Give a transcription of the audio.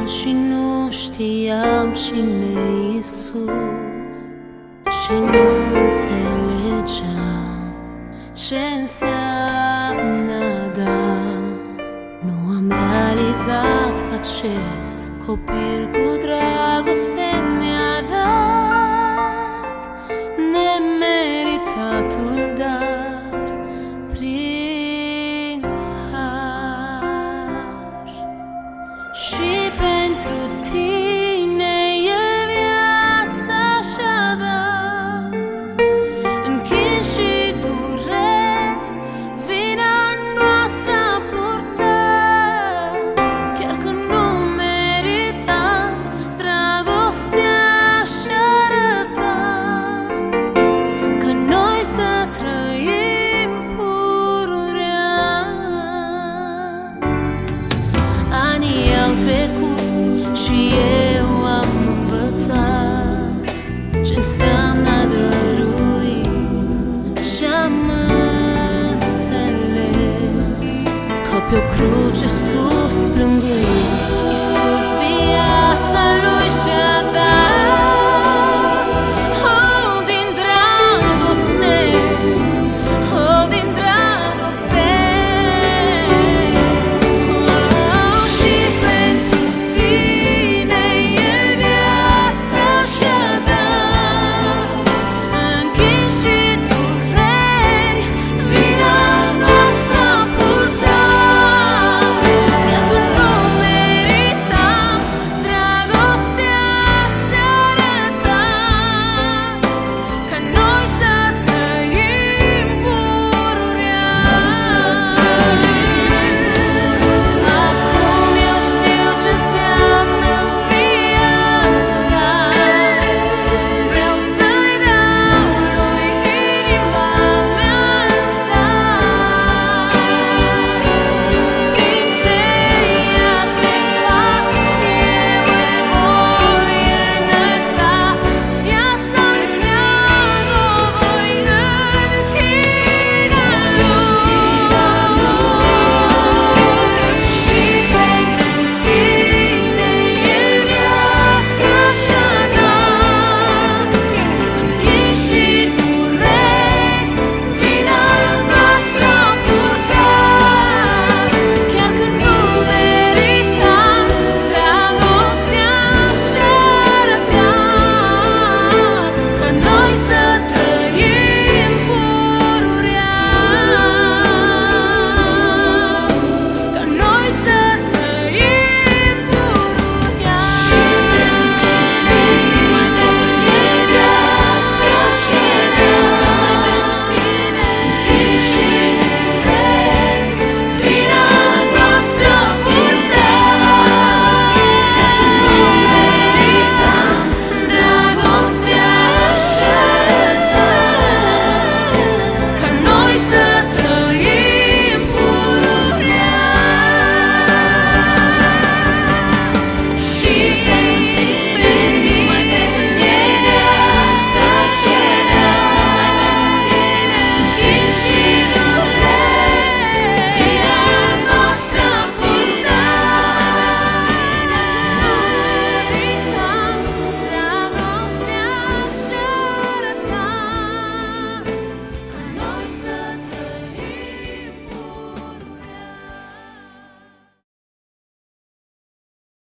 Eram copil și nu știam cine Isus Și nu înțelegeam ce înseamnă da. Nu am realizat că acest copil cu dragoste ce înseamnă a dărui Și am înțeles. Că pe o cruce sus plângâi Iisus viața lui și-a dat